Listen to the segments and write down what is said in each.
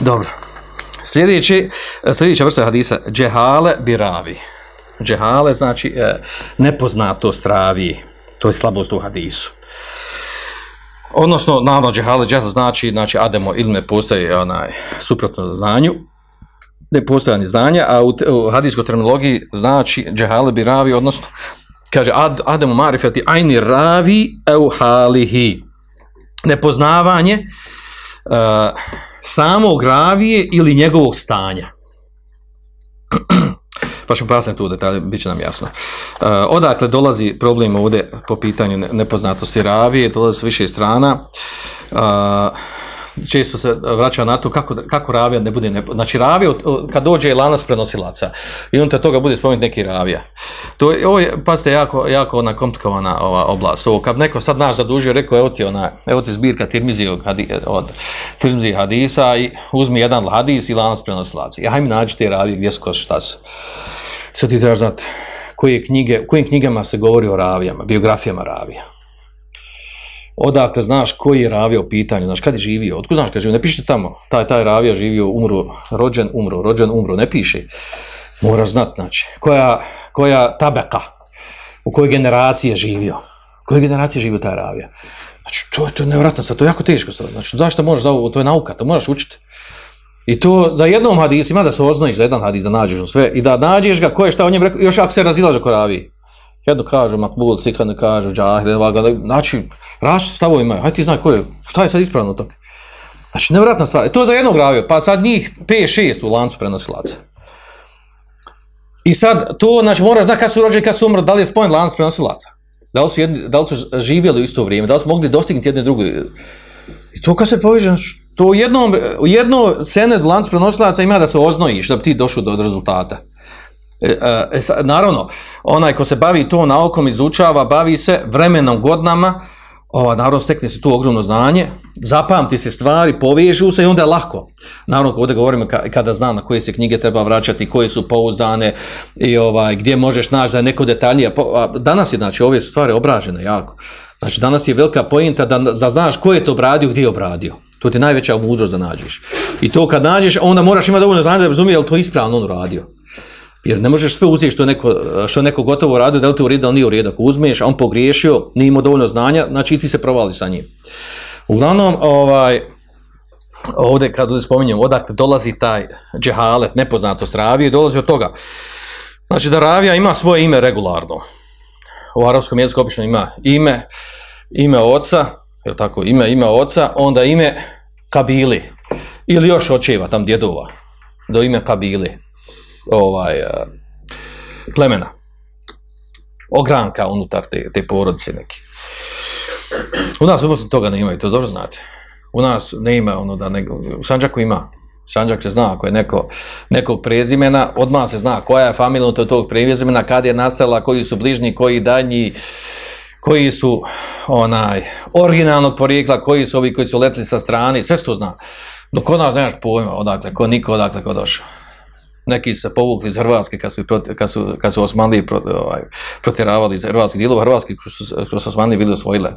Dobro. Sljedeći, sljedeća vrsta hadisa, džehale biravi. Džehale znači e, nepoznatost ravi, to je slabost u hadisu. Odnosno, naravno, džehale, džehale znači, znači ademo ilme postaje onaj, suprotno znanju, ne postojanje znanja, a u, u hadijskoj terminologiji znači džehale biravi, odnosno, kaže ad, ademu marifeti ajni ravi eu halihi. Nepoznavanje e, samog ravije ili njegovog stanja. pa ćemo pojasniti tu detalje, bit će nam jasno. E, odakle dolazi problem ovdje po pitanju ne- nepoznatosti ravije, dolazi s više strana. E, često se vraća na to kako, kako ravija ne bude nepo... Znači ravija, kad dođe lanac prenosilaca i unutar toga bude spomenut neki ravija. To je, ovo je, pazite, jako, jako ona komplikovana ova oblast. Ovo, kad neko sad naš zadužio, rekao, evo ti, ona, evo ti zbirka Tirmizijog hadi, od Tirmizijeg hadisa i uzmi jedan hadis i lanac prenosilaca. I hajmi nađi te ravije gdje su, šta su. Sad ti trebaš znati koje knjige, kojim knjigama se govori o ravijama, biografijama ravija odakle znaš koji je ravija u pitanju, znaš kad je živio, otkud znaš kad je živio, ne piše tamo, taj, taj ravija živio, umro, rođen, umro, rođen, umro, ne piše. Mora znat, znači, koja, koja tabeka, u kojoj generaciji je živio, u kojoj generaciji je živio taj ravija. Znači, to, je- to je nevratno to je jako teško stvar. Znači, zašto možeš za to je nauka, to moraš učiti. I to za jednom hadisu, ima da se oznojiš za jedan hadis, da nađeš sve, i da nađeš ga, ko je šta o njemu rekao, još ako se razilaže ko raviji. Jedno kažu makbul, sikane kažu džahil, znači, različite stavove imaju, hajde ti znaj ko je, šta je sad ispravno toga. Znači, nevjerojatna stvar, I to je za jednog ravio, pa sad njih 5-6 u lancu prenosilaca. I sad, to, znači, moraš znati kad su rođeni, kad su umrli, da li je spojen lanac prenosilaca. Da li su, jedni, da li su živjeli u isto vrijeme, da li su mogli dostignuti jedne druge. I to kad se poveže, znači, to u jedno sened lanac prenosilaca ima da se oznojiš, da bi ti došao do rezultata. E, e, naravno, onaj ko se bavi to naukom, izučava, bavi se vremenom, godinama, ova, naravno stekne se tu ogromno znanje, zapamti se stvari, povežu se i onda je lako. Naravno, ovdje govorimo ka- kada zna na koje se knjige treba vraćati, koje su pouzdane i ovaj, gdje možeš naći da je neko detaljnije. Danas je, znači, ove stvari obražene jako. Znači, danas je velika pojenta da, da znaš ko je to obradio, gdje je obradio. To ti je najveća mudrost da nađeš. I to kad nađeš, onda moraš imati dovoljno znanja da razumije je li to ispravno on uradio. Jer ne možeš sve uzeti što neko, što neko gotovo radio, da li to u redu, nije u redu. Ako uzmeš, on pogriješio, nije imao dovoljno znanja, znači i ti se provali sa njim. Uglavnom, ovaj, ovdje kad ovdje spominjem odakle dolazi taj džehalet, nepoznatost ravije, dolazi od toga. Znači da ravija ima svoje ime regularno. U arapskom jeziku obično ima ime, ime oca, je tako, ime, ime oca, onda ime kabili. Ili još očeva, tam djedova, do ime kabili ovaj, eh, plemena, ogranka unutar te, te porodice neki. U nas u Bosni toga ne imaju, to dobro znate. U nas ne ima ono da nego, u Sanđaku ima. Sanđak se zna ako je neko, nekog prezimena, odmah se zna koja je familija unutar tog prezimena, kad je nastala, koji su bližnji, koji danji, koji su onaj originalnog porijekla, koji su ovi koji su letli sa strane, sve se to zna. Dok kod nas nemaš pojma odakle, ko niko odakle ko došao neki su se povukli iz Hrvatske kad su, kad su, kad su Osmanliji pro, ovaj, protjeravali iz hrvatskih dijelova, Hrvatski kroz, kroz Osmanliji bili osvojile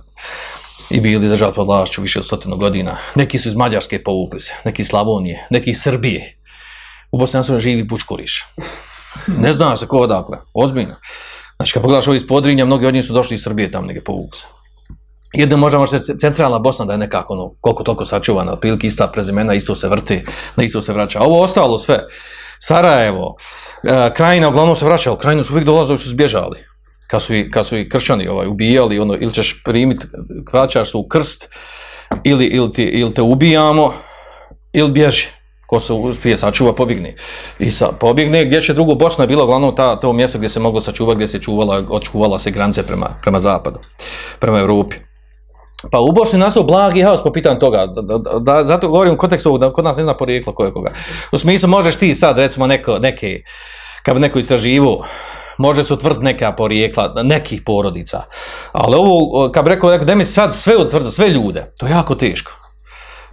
i bili držali pod vlašću više od stotinu godina. Neki su iz Mađarske povukli se, neki iz Slavonije, neki iz Srbije. U Bosni i živi pučkoriš. Ne zna se ko odakle, ozbiljno. Znači kad pogledaš ovi iz Podrinja, mnogi od njih su došli iz Srbije tamo negdje povukli se. Jedno možda može se centralna Bosna da je nekako ono, koliko toliko sačuvana, otprilike ista prezimena, isto se vrti, na isto se vraća. A ovo ostalo sve, Sarajevo, e, Krajina, uglavnom se vraćalo, Krajinu su uvijek dolazili, su zbježali. Kad su, i, kad su kršćani ovaj, ubijali, ono, ili ćeš primiti, vraćaš se u krst, ili, ili, ili te ubijamo, ili bježi. Ko se uspije sačuva, pobjegne. I sa, pobjegne, gdje će drugo Bosna je bilo uglavnom ta, to mjesto gdje se moglo sačuvati, gdje se čuvala, očuvala se granice prema, prema zapadu, prema Europi. Pa u Bosni je nastao blagi haos po pitanju toga, da, zato govorim u kontekstu ovog da kod nas ne zna porijeklo ko je koga. U smislu možeš ti sad recimo neko, neke, kad bi neko istraživo, može se utvrditi neka porijekla nekih porodica, ali ovo, kad bi rekao, rekao da mi sad sve utvrdi, sve ljude, to je jako teško.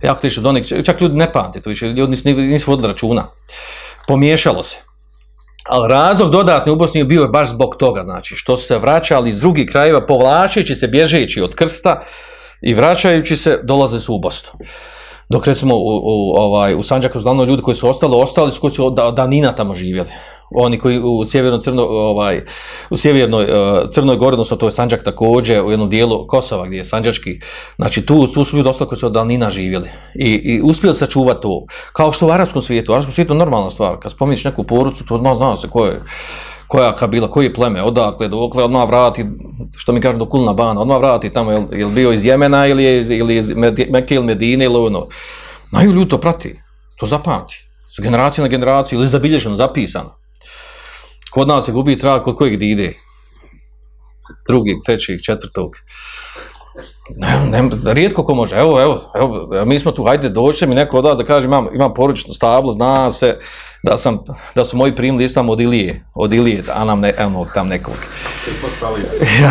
Jako teško, do nek, čak ljudi ne pamte to više, ljudi nisu, nisu vodili računa. Pomiješalo se. Ali razlog dodatni u Bosni je bio baš zbog toga, znači, što su se vraćali iz drugih krajeva, povlačeći se, bježeći od krsta i vraćajući se, dolaze su u Bosnu. Dok recimo u, u, ovaj, u Sanđaku znamo ljudi koji su ostali, ostali su koji su da, danina tamo živjeli. Oni koji u sjevernoj crno, ovaj, u sjevernoj uh, Crnoj Gori, odnosno to je Sanđak također, u jednom dijelu Kosova gdje je Sanđački, znači tu, su ljudi ostali koji su od danina živjeli. I, i uspjeli sačuvati to. Kao što u arapskom svijetu. U arapskom svijetu je normalna stvar. Kad spomniš neku porucu, to odmah znao se ko je, koja kabila, koji je pleme, odakle, dokle, odmah vrati, što mi kažu do Kulna Bana, odmah vrati tamo, jel, jel bio iz Jemena ili je iz, ili iz Mekke ili Medine ili ono. Naju ljudi to prati, to zapamti. S generacije na generaciju ili zabilježeno, zapisano. Kod nas se gubi trag kod kojeg ide. Drugih, trećih, četvrtog. Ne, ne, rijetko ko može. Evo, evo, evo, mi smo tu, hajde, dođite mi neko od vas da kaže imam, imam porodično stablo, zna se da, sam, da su moji primili islam od Ilije, od Ilije, a nam ne, evo, tam nekog. Ja.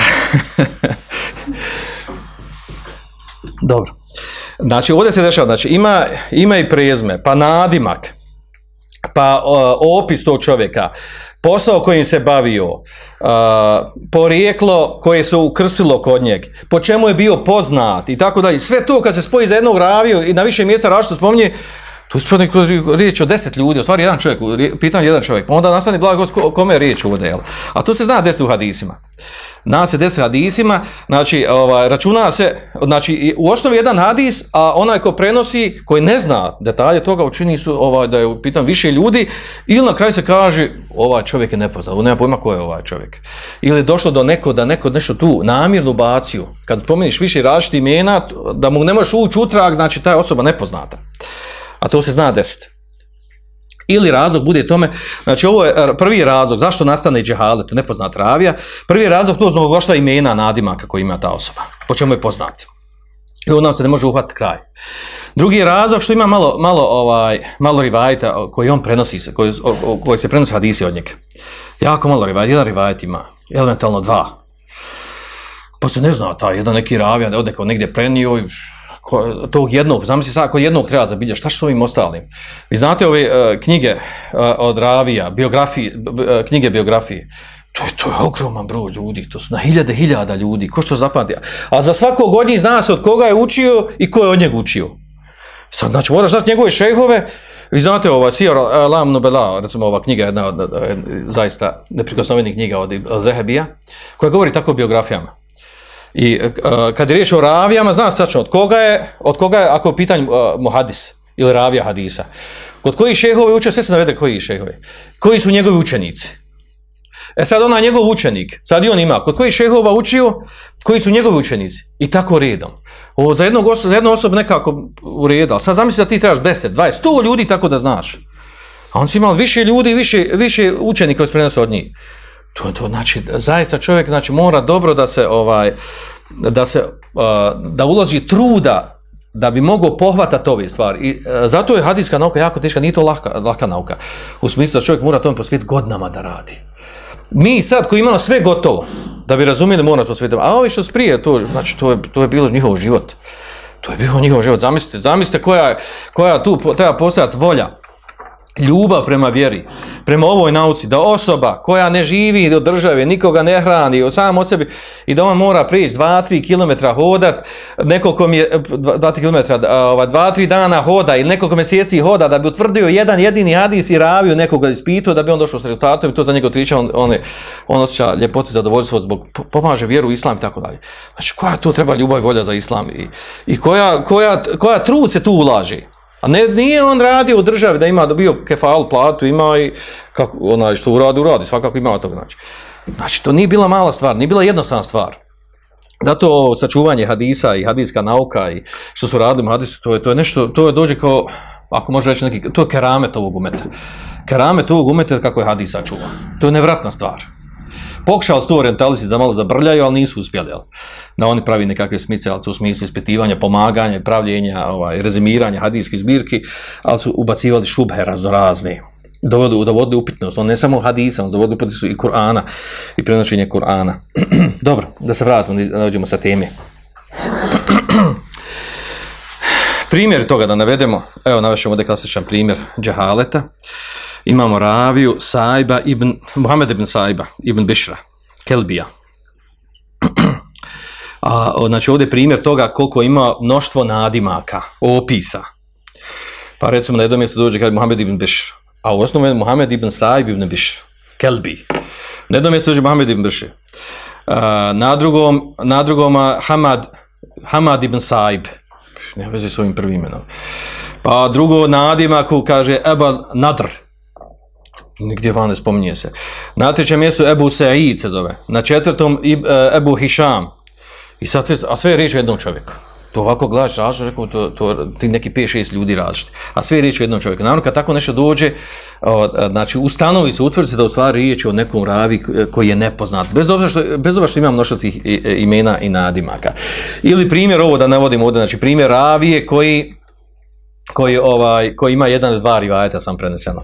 Dobro. Znači, ovdje se dešava, znači, ima, ima i prezme, pa nadimak, pa o, opis tog čovjeka, posao kojim se bavio, uh, porijeklo koje se ukrsilo kod njeg, po čemu je bio poznat i tako dalje. Sve to kad se spoji za jednog raviju i na više mjesta različito spominje, tu ispadne riječ o deset ljudi, u stvari jedan čovjek, pitan jedan čovjek, onda nastane blago kome je riječ ovdje, a to se zna desiti u hadisima nas se deset hadisima, znači ovaj, računa se, znači u osnovi jedan hadis, a onaj ko prenosi, koji ne zna detalje toga, učini su ovaj, da je pitan više ljudi, ili na kraju se kaže, ovaj čovjek je nepoznat, nema pojma ko je ovaj čovjek. Ili je došlo do neko da neko nešto tu namjernu baciju, kad pomeniš više različitih imena, da mu ne možeš ući utrag, znači ta osoba nepoznata. A to se zna desiti. Ili razlog bude tome, znači ovo je prvi razlog, zašto nastane džehalet, nepoznat ravija, prvi razlog to zbog ošta imena nadimaka koji ima ta osoba, po čemu je poznat. I on nam se ne može uhvatiti kraj. Drugi razlog što ima malo, malo, ovaj, malo rivajta koji on prenosi se, koji, koji se prenosi hadisi od njega. Jako malo rivajta, jedan rivajt ima, elementalno dva. Pa se ne zna, ta jedan neki ravija, od neko negdje prenio i tog jednog, zamisli sad ako jednog treba zabilježiti, šta što ovim ostalim? Vi znate ove uh, knjige uh, od Ravija, biografije, knjige biografije, to je, ogroman broj ljudi, to su na hiljade, hiljada ljudi, ko što zapamti. A za svakog od njih zna se od koga je učio i ko je od njega učio. Sad, znači, moraš znati njegove šejhove, vi znate ova Sijor Lam Nubela, recimo ova knjiga, jedna od, zaista neprikosnovenih knjiga od, od Zehebija, koja govori tako o biografijama. I uh, kad je riječ o ravijama, znam tačno od koga je, od koga je, ako je pitanje uh, muhadis ili ravija hadisa, kod koji šehove učio, sve se navede koji šehove, koji su njegovi učenici. E sad ona njegov učenik, sad i on ima, kod koji šehova učio, koji su njegovi učenici. I tako redom. O, za, jednog osob, za jednu osobu nekako u redu, ali sad zamisli da ti trebaš 10, 20, 100 ljudi tako da znaš. A on si imao više ljudi, više, više učenika koji od njih. To, to znači, zaista čovjek znači, mora dobro da se, ovaj, da se, da uloži truda da bi mogao pohvatati ove stvari. I, uh, zato je hadijska nauka jako teška, nije to lahka, lahka nauka. U smislu da čovjek mora tome posvijeti godinama da radi. Mi sad koji imamo sve gotovo, da bi razumijeli mora sve a ovi što sprije, to, znači, to, je, to je bilo njihov život. To je bilo njihov život. Zamislite, zamislite koja, koja tu treba postojati volja ljubav prema vjeri, prema ovoj nauci, da osoba koja ne živi od države, nikoga ne hrani, sam od sebi, i da on mora prići 2-3 km hodat, nekoliko mi 2-3 km, 2-3 dana hoda ili nekoliko mjeseci hoda, da bi utvrdio jedan jedini hadis i ravio nekoga ispitu, da bi on došao s rezultatom i to za njega triča, on, on, on osjeća ljepotu i zadovoljstvo zbog, pomaže vjeru u islam i tako dalje. Znači, koja tu treba ljubav i volja za islam i, i koja, koja, koja trud se tu ulaži? A ne, nije on radio u državi da ima dobio kefal platu, ima i kako, onaj što uradi, uradi, svakako ima to znači. Znači, to nije bila mala stvar, nije bila jednostavna stvar. Zato sačuvanje hadisa i hadiska nauka i što su radili u hadisu, to je, to je nešto, to je dođe kao, ako može reći neki, to je keramet ovog umeta. Keramet ovog umeta kako je hadis sačuva. To je nevratna stvar pokušali su orientalisti da malo zabrljaju, ali nisu uspjeli. Jel? Da oni pravi nekakve smice, u smislu ispitivanja, pomaganja, pravljenja, ovaj, rezimiranja hadijskih zbirki, ali su ubacivali šubhe raznorazne. Dovodu, dovodili upitnost, on ne samo hadisa, on dovodili upitnost i Kur'ana i prenošenje Kur'ana. Dobro, da se vratimo, da nađemo sa teme. primjer toga da navedemo, evo navešemo ovdje klasičan primjer džahaleta. Imamo raviju Sajba ibn, Muhammed ibn Sajba, ibn Bišra, Kelbija. A, znači ovdje je primjer toga koliko ima mnoštvo nadimaka, opisa. Pa recimo na jednom mjestu dođe kaže Muhammed ibn Bišr, a u osnovu je Muhammed ibn Sajb ibn Bišr, Kelbi. Na jednom mjestu dođe Muhammed ibn Bišr. A, na drugom, na drugom Hamad, Hamad ibn Sajb, ne veze s ovim prvim imenom. Pa drugo nadimaku kaže Ebal Nadr, nigdje van ne spominje se. Na trećem mjestu Ebu Sa'id se zove. Na četvrtom e, Ebu Hišam. I sad, a sve je riječ o jednom čovjeku. To ovako gledaš različito, rekao, to, to, ti neki 5-6 ljudi različiti. A sve je riječ o jednom čovjeku. Naravno, kad tako nešto dođe, o, a, znači, ustanovi se, utvrdi se da u stvari riječ je o nekom ravi k- koji je nepoznat. Bez obzira što, bez obzira što ima mnoštvo imena i nadimaka. Ili primjer ovo da navodimo ovdje, znači primjer ravije koji koji, ovaj, koji ima jedan ili dva rivajeta sam preneseno.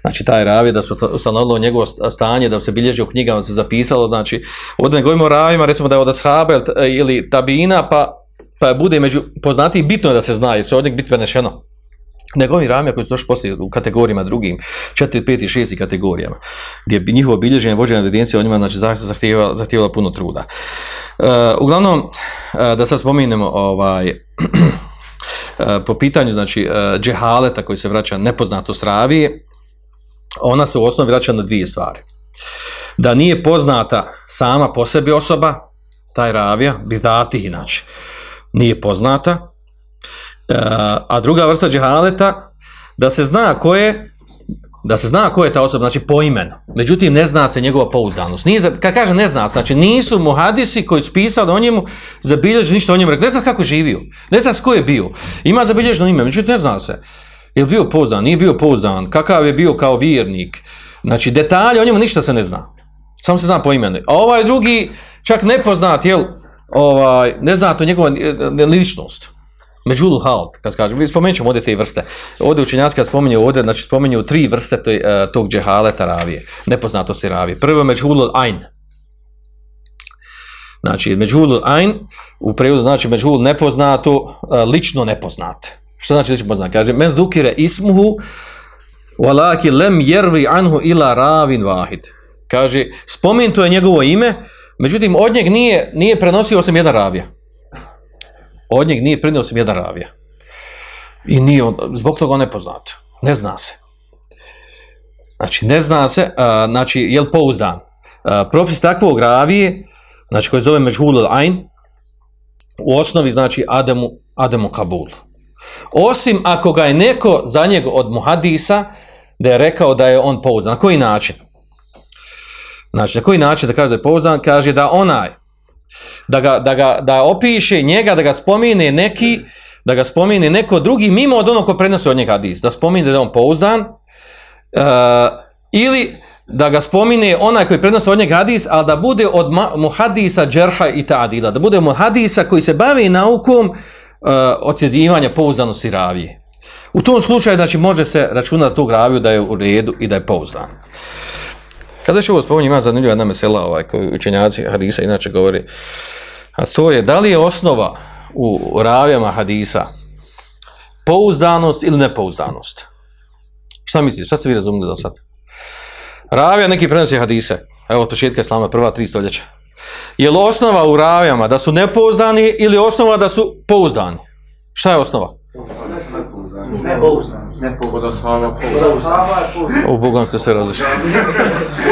Znači, taj ravi da su ustanovilo njegovo st- stanje, da se bilježi u knjigama, da se zapisalo, znači, ovdje ne govorimo o ravima, recimo da je od Ashabe ili t- ili Tabina, pa, pa bude među poznatiji, bitno je da se zna, jer će od njeg biti prenešeno. Nego ovi ravija koji su došli poslije u kategorijama drugim, 4, 5 i 6 kategorijama, gdje bi njihovo bilježenje, vođenje evidencije o njima, znači, zahtjeva, zahtjeva puno truda. Uh, uglavnom, uh, da sad spominemo ovaj, E, po pitanju znači e, džehaleta koji se vraća nepoznatost ravije, ona se u osnovi vraća na dvije stvari. Da nije poznata sama po sebi osoba, taj ravija, bizatih inače, nije poznata, E, a druga vrsta džehaleta, da se zna ko je da se zna ko je ta osoba, znači po imenu. Međutim, ne zna se njegova pouzdanost. Nije, kad kaže ne zna, znači nisu mu hadisi koji su pisali o njemu, zabilježili ništa o njemu, ne zna kako živio, ne zna s ko je bio. Ima zabilježeno ime, međutim ne zna se. Je li bio pouzdan, nije bio pouzdan, kakav je bio kao vjernik. Znači, detalje o njemu ništa se ne zna. Samo se zna po imenu. A ovaj drugi, čak nepoznat, jel, ovaj, ne zna to njegova eh, ličnost. Međulu halt, kad kažem, spomenut ćemo ovdje te vrste. Ovdje učenjacki kad spominju ovdje, znači spominju tri vrste toj, uh, tog džehaleta ravije, nepoznatosti ravije. Prvo je međhulul ajn. Znači, međhulul ajn, u prevodu znači međhul nepoznato, uh, lično nepoznat. Što znači lično poznat? Kaže, men zukire ismuhu, walaki lem jervi anhu ila ravin vahid. Kaže, spomenuto je njegovo ime, međutim, od njeg nije, nije prenosio osim jedan ravija od njeg nije prenio osim jedan ravija. I nije zbog toga on nepoznat. Ne zna se. Znači, ne zna se, a, znači, je li pouzdan? A, propis takvog ravije, znači, koji zove Međhul Ain, u osnovi znači Ademu, Ademu Kabul. Osim ako ga je neko za njega od muhadisa da je rekao da je on pouzdan. Na koji način? Znači, na koji način da kaže da je pouzdan? Kaže da onaj da ga, da ga da opiše njega, da ga spomine neki, da ga spomine neko drugi mimo od onog ko prenosi od njega hadis, da spomine da on pouzdan, uh, ili da ga spomine onaj koji prenosi od njega hadis, ali da bude od muhadisa džerha i ta'adila, da bude muhadisa koji se bavi naukom uh, ocjedivanja pouzdanosti ravije. U tom slučaju, znači, može se računati tog raviju da je u redu i da je pouzdan. Kada još ovo spominje, ima zanimljiva jedna mesela ovaj, koju učenjaci hadisa inače govori, a to je da li je osnova u ravijama hadisa pouzdanost ili nepouzdanost? Šta misliš? Šta ste vi razumili do sad? Ravija neki prenosi hadise, evo od početka islama, prva tri stoljeća. Je li osnova u ravijama da su nepouzdani ili osnova da su pouzdani? Šta je osnova? Ne pouzdan. Ne pogoda sama Kod ashaba je pouzdan. O, Bogom ste se različili.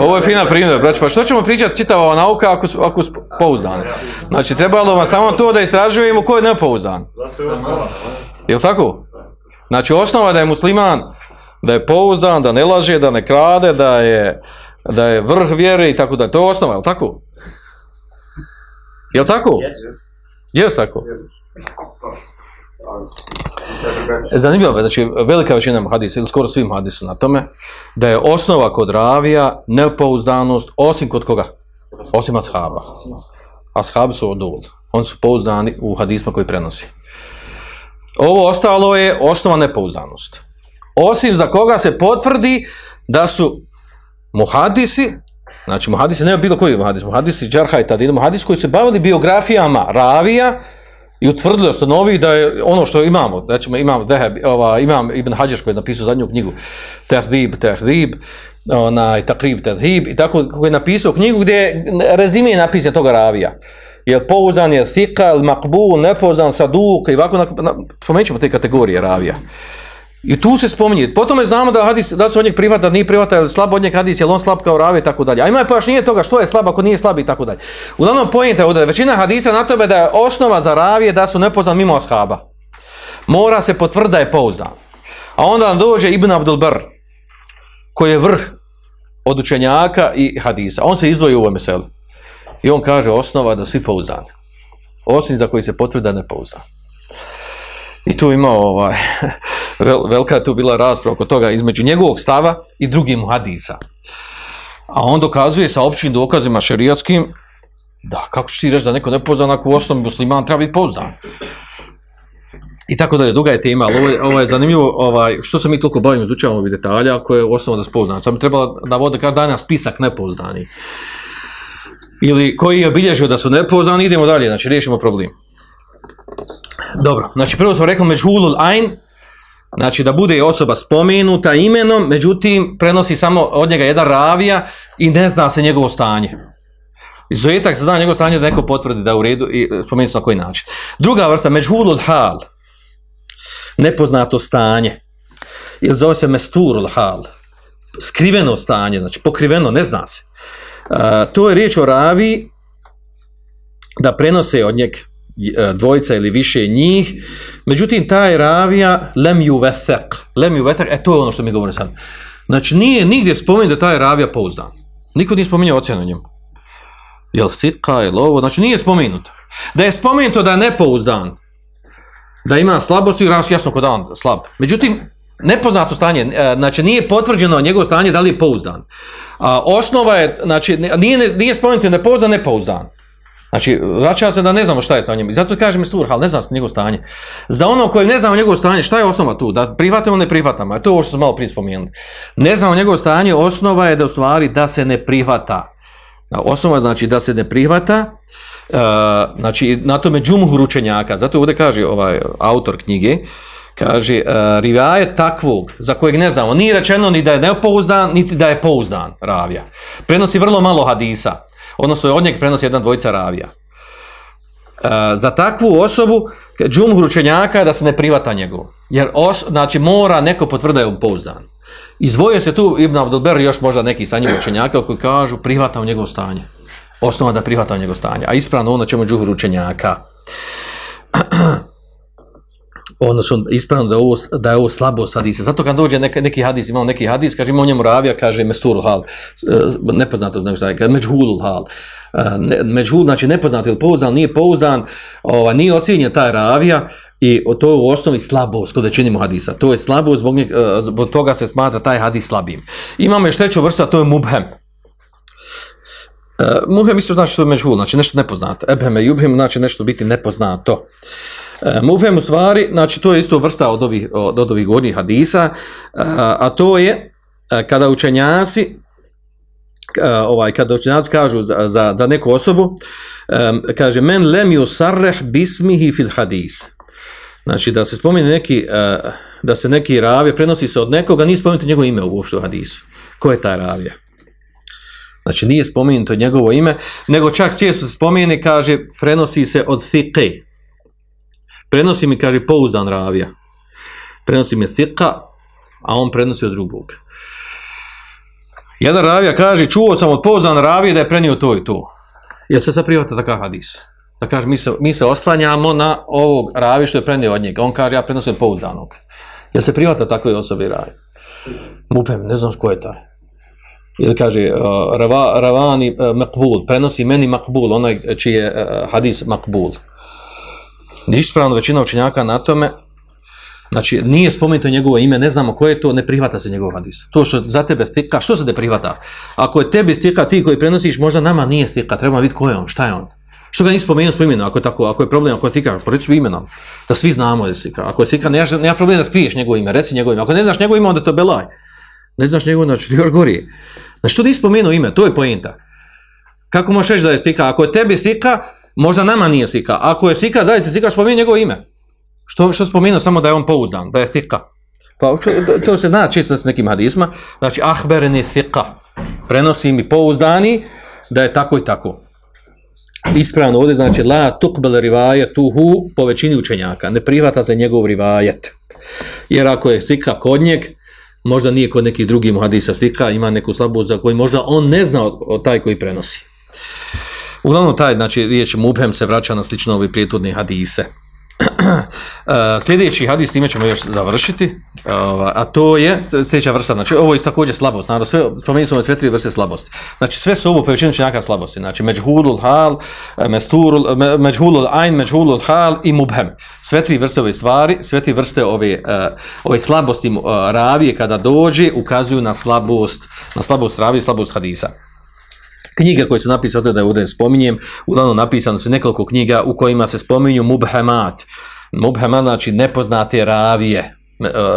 Ovo je fina primjer, brać, pa što ćemo pričati čitava ova nauka ako su, ako su pouzdane? Znači, trebalo vam samo to da istražujemo ko je nepouzdan. Je li tako? Znači, osnova da je musliman, da je pouzdan, da ne laže, da ne krade, da je, da je vrh vjere i tako da. To je osnova, je li tako? Je li tako? Jes tako. Zanimljivo je, znači velika većina hadisa, ili skoro svim hadisu na tome, da je osnova kod ravija nepouzdanost, osim kod koga? Osim ashaba. Ashabi su odul. Oni su pouzdani u hadisma koji prenosi. Ovo ostalo je osnova nepouzdanost. Osim za koga se potvrdi da su muhadisi, Znači, muhadisi, ne bilo koji muhadis, muhadisi, džarha i tada, muhadisi koji se bavili biografijama ravija i utvrdili, ustanovili da je ono što imamo, znači imam, Deheb, ova, imam Ibn Hađar koji je napisao zadnju knjigu, Tehdib, Tehdib, onaj, Takrib, Tehdib, i tako koji je napisao knjigu gdje je rezime napisan toga ravija. Je pouzan, je thika, makbul, nepouzan, saduk, i ovako, spomenut ćemo te kategorije ravija. I tu se spominje. Potom je znamo da hadis, da se od njeg prihvata, da nije prihvata, ili slab od njeg hadis, je on slab kao ravi i tako dalje. A ima je pojašnjenje toga što je slab ako nije slab i tako dalje. Uglavnom pojente ovdje, većina hadisa na tome da je osnova za ravije da su nepoznan mimo ashaba. Mora se potvrditi da je pouzdan. A onda nam dođe Ibn Abdul Bar, koji je vrh od učenjaka i hadisa. On se izdvoji u ovome selu. I on kaže osnova da svi pouzdani. Osim za koji se potvrda nepouzdan. I tu ima ovaj, vel, velika je tu bila rasprava oko toga između njegovog stava i drugih hadisa. A on dokazuje sa općim dokazima šerijatskim da, kako ćeš ti reći da neko ne poznan ako u osnovi musliman treba biti poznan. I tako da je duga je tema, ali ovo je, ovo je zanimljivo, ovaj, što se mi toliko bavimo, izučavamo ovih detalja, koje je u osnovu da poznan. Sam bi trebalo navode kada dana spisak nepoznani. Ili koji je obilježio da su nepoznani, idemo dalje, znači riješimo problem. Dobro, znači prvo smo rekli međhulul ajn, znači da bude osoba spomenuta imenom, međutim prenosi samo od njega jedan ravija i ne zna se njegovo stanje. Izuzetak se zna njegovo stanje da neko potvrdi da je u redu i spomeni se na koji način. Druga vrsta, međhulul hal, nepoznato stanje, ili zove se mesturul hal, skriveno stanje, znači pokriveno, ne zna se. To je riječ o raviji da prenose od njeg dvojica ili više njih. Međutim, taj ravija lem ju vethek. Lem ju vethek, e to je ono što mi govorimo sad. Znači, nije nigdje spomenuo da taj ravija pouzdan. Niko nije spomenuo ocjenu njemu. Jel sika, jel ovo? Znači, nije spomenuto. Da je spomenuto da je nepouzdan, da ima slabosti, jasno kod on slab. Međutim, nepoznato stanje, znači nije potvrđeno njegovo stanje da li je pouzdan. Osnova je, znači, nije, nije spomenuto nepouzdan, nepouzdan. Znači, vraća se da ne znamo šta je sa njim. I zato kažem istur, ali ne znam njegovo stanje. Za ono koje ne znamo njegovo stanje, šta je osnova tu? Da prihvatamo ne prihvatamo. To je ovo što smo malo prije spomenuli. Ne znamo njegovo stanje, osnova je da u stvari da se ne prihvata. Osnova znači da se ne prihvata, uh, znači na tome džumhur učenjaka. Zato ovdje kaže ovaj autor knjige, kaže, uh, rivaje takvog, za kojeg ne znamo, nije rečeno ni da je nepouzdan, niti da je pouzdan ravija. Prenosi vrlo malo hadisa odnosno od njeg prenosi jedan dvojica ravija. E, za takvu osobu, džumhur učenjaka da se ne privata njegov. Jer znači, mora neko potvrda je on pouzdan. Izvojio se tu Ibn Abdelber još možda neki sa njim učenjaka koji kažu prihvata u njegovo stanje. Osnova da prihvata u njegovo stanje. A ispravno ono čemu džumhur učenjaka. odnosno ispravno da je ovo, da je ovo slabo hadisa. Zato kad dođe neki, neki hadis, imamo neki hadis, kaže imamo njemu ravija, kaže mesturul hal, nepoznato nego šta je, međhulul hal. Međhul, znači nepoznat ili pouzdan, nije pouzdan, ovaj, nije ocijenjen taj ravija i to je u osnovi slabost kod činimo hadisa. To je slabost, zbog, njeg, e, zbog toga se smatra taj hadis slabim. Imamo još treću vrstu, to je mubhem. Uh, mubhem isto znači što je međhul, znači nešto nepoznato. Ebheme i ubhem znači nešto biti nepoznato. E, Mufem u stvari, znači to je isto vrsta od ovih, od ovih gornjih hadisa, a, a to je a, kada učenjaci, ovaj, kada učenjaci kažu za, za, za neku osobu, kaže men lem yusarreh bismihi fil hadis. Znači da se spomene neki, da se neki ravija prenosi se od nekoga, nije spomenuto njegovo ime uopšte u hadisu. Ko je taj ravija? Znači nije spomenuto njegovo ime, nego čak često se spomene, kaže, prenosi se od thiqe, prenosi mi, kaže, pouzdan ravija. Prenosi mi thika, a on prenosi od drugog. Jedan ravija kaže, čuo sam od pouzdan ravije da je prenio to i to. Jel se sad privata takav hadis? Da kaže, mi se, mi se oslanjamo na ovog ravija što je prenio od njega. On kaže, ja prenosim pouzdanog. Jel se privata takve osobe ravije? Mupem, ne znam ko je taj. Ili kaže, uh, rava, ravani uh, makbul, prenosi meni makbul, onaj čiji je uh, hadis makbul ispravno većina učenjaka na tome, znači nije spomenuto njegovo ime, ne znamo ko je to, ne prihvata se njegov hadis. To što za tebe stika, što se ne prihvata? Ako je tebi stika ti koji prenosiš, možda nama nije stika, treba vidjeti ko je on, šta je on. Što ga nisi spomenuo s imenom, ako je tako, ako je problem, ako je stika, svoj imenom, da svi znamo je stika. Ako je stika, nema, nema problem da skriješ njegovo ime, reci njegovo ime. Ako ne znaš njegovo ime, onda to belaj. Ne znaš njegovo znači ti još gori. Znači, tu nisi spomenuo ime, to je pojenta. Kako možeš reći da je sika? Ako je tebi sika, možda nama nije sika. Ako je sika, zaista sika, spomeni njegovo ime. Što, što spomenuo samo da je on pouzdan, da je sika. Pa to se zna čisto s nekim hadisma. Znači, ahbereni sika. Prenosi mi pouzdani da je tako i tako. Ispravno ovdje znači la tukbel rivajetuhu po većini učenjaka. Ne prihvata se njegov rivajet. Jer ako je sika kod njeg, možda nije kod nekih drugih hadisa slika, ima neku slabost za koju možda on ne zna od taj koji prenosi. Uglavnom taj, znači, riječ mubhem se vraća na slično ove prijetudne hadise. E, sljedeći hadis, time ćemo još završiti, a to je sljedeća vrsta, znači ovo je također slabost, naravno sve, spomenuli smo sve tri vrste slabosti. Znači sve su ovo po većinu činjaka slabosti, znači međhulul hal, e, mesturul, me, međhulul ajn, međhulul hal i mubhem. Sve tri vrste ove stvari, sve tri vrste ove, uh, ove slabosti uh, ravije kada dođe ukazuju na slabost, na slabost ravije i slabost hadisa knjige koje su napisane, da ovdje spominjem, uglavnom napisano su nekoliko knjiga u kojima se spominju mubhemat. Mubhemat znači nepoznate ravije,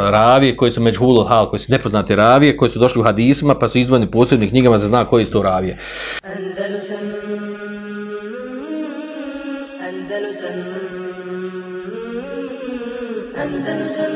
ravije koji su međhulul hal, koji su nepoznate ravije, koji su došli u hadisma, pa su izvojeni posebnim knjigama za zna koji su to ravije. Andalusam Andalusam Andalusam